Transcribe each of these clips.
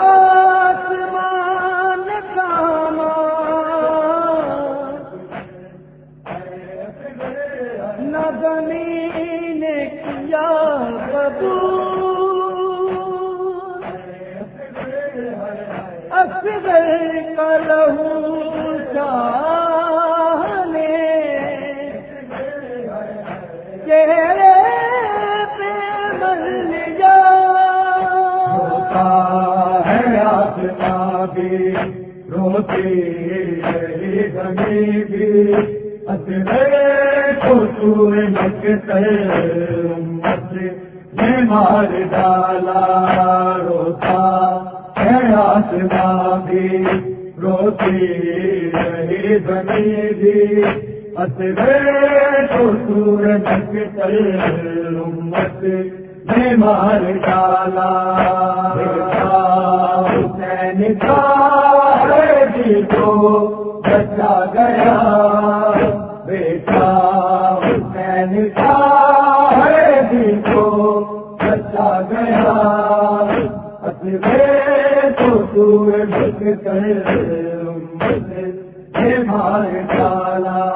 آسمان کاما نہ زمین کیا قبول۔ اصغر کا لہو چاہنے بھی۔ روتی رہی بھی اصغر کو سور امت نے مار ڈالا۔ روتا ہے آسمان بھی۔ روتی رہی زمین بھی۔ اصغر کو سور مکتے امت مار ڈالا۔ حسین کا ہے جی کو بچا گیا۔ بیٹا حسین کا جی کو بچا گیا۔ کر مار ڈالا۔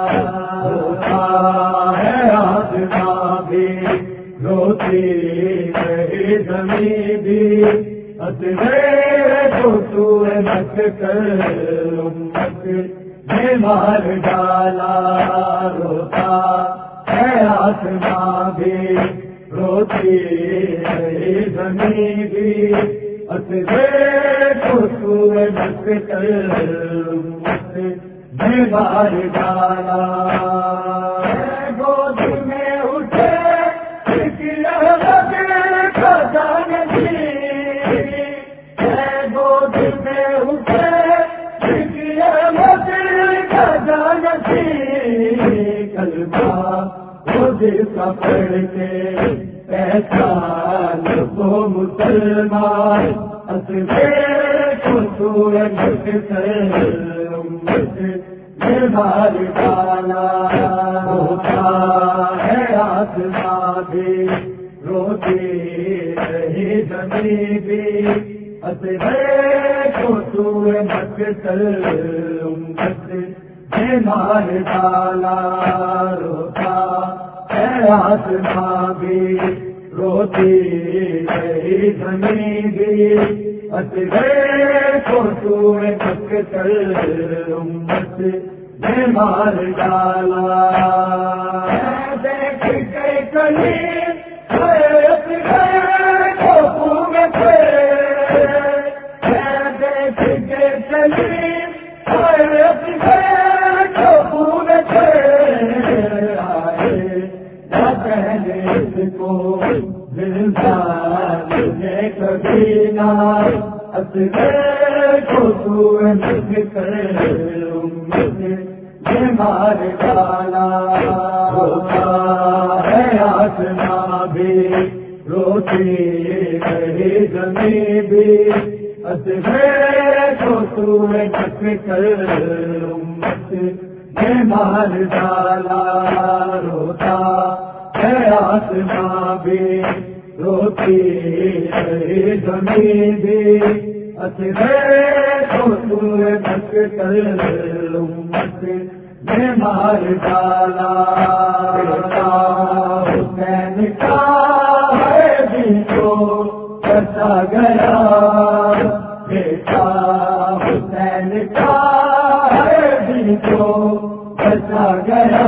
ہے بھی، روتی رہی زمین بھی مار ڈالا، روتا ہے آسمان بھی، روتی رہی زمین بھی۔ اصلے تو کر مار ڈالا۔ خود پکڑ کے پہچان کو مسلمان، اصلے کو سورج مار ہوتا ہے آسمان بھی روتی رہی زمین بھی۔ اصلے کو سورج امت نے مار ڈالا روتا ہے آسمان بھی روتی زمین بھی۔ کو امت مار ڈالا دیکھ کے کلی مار ڈالا ہوتا ہے آسمان بھی روتی رہی زمین بھی اصغر کو سورج کر امت مار ڈالا روتا ہے آسمان بھی روتی رہی زمین بھی کر امت مار ڈالا۔ حسین کا ہے بھی تو بچا گیا۔ بیٹا حسین کا ہے بچا گیا۔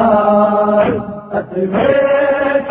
اصلے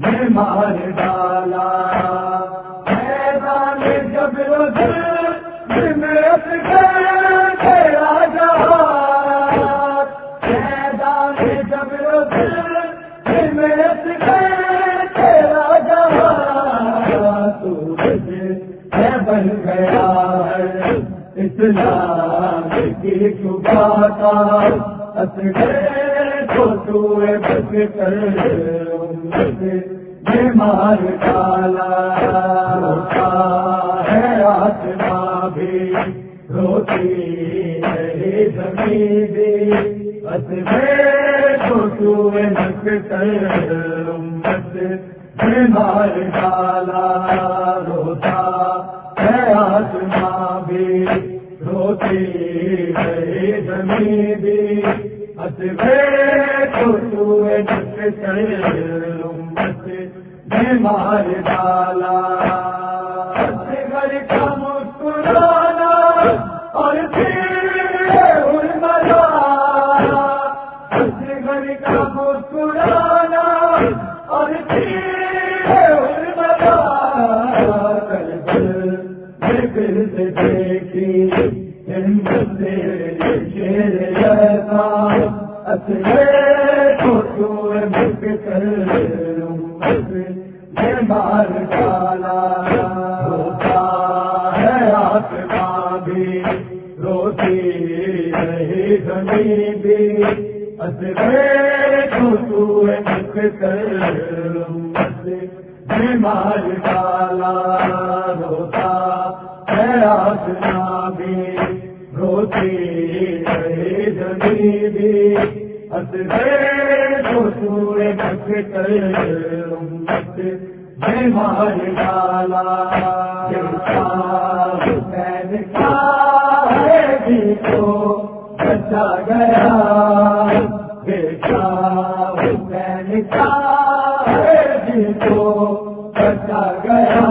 میں مار ڈالا جب بن گیا ہے اسلام کی چکاتا تو بیمار کالا ہے آتما بھی۔ روتی ہے زمین بھی۔ بس تو تو بیمار کالا روتا ہے آتما بھی۔ روتی ہے زمین بھی۔ بس تو بیمار ڈالا گھر کا مسکرانا اور گھر کا مسکرانا اور دیکھی ہندوستان شیر روتا ہے آتما بھی روتی رہی زمین بھی۔ اصلے کو تو مک بیمار ڈالا۔ ہے آتما کو بچا گیا۔ بیٹا حسین کا کو بچا گیا۔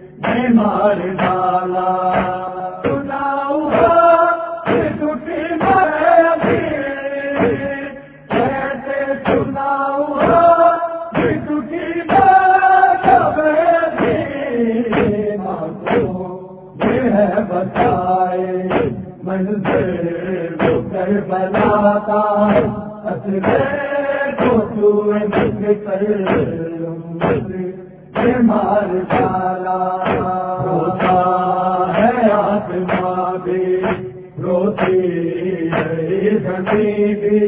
بک کر بیمار ڈالا روتا ہے آتما بھی رہی زمین کو تو کر۔ بیمار ڈالا ہے روتا ہے آتما بھی روتی ہے زمین بھی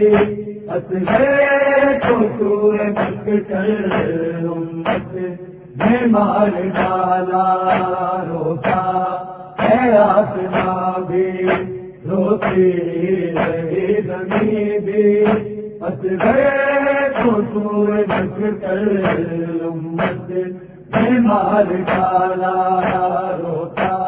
کو تو بک کر ڈالا روتا ہے بھی روتی ہے بھی بیمار ڈالا روتا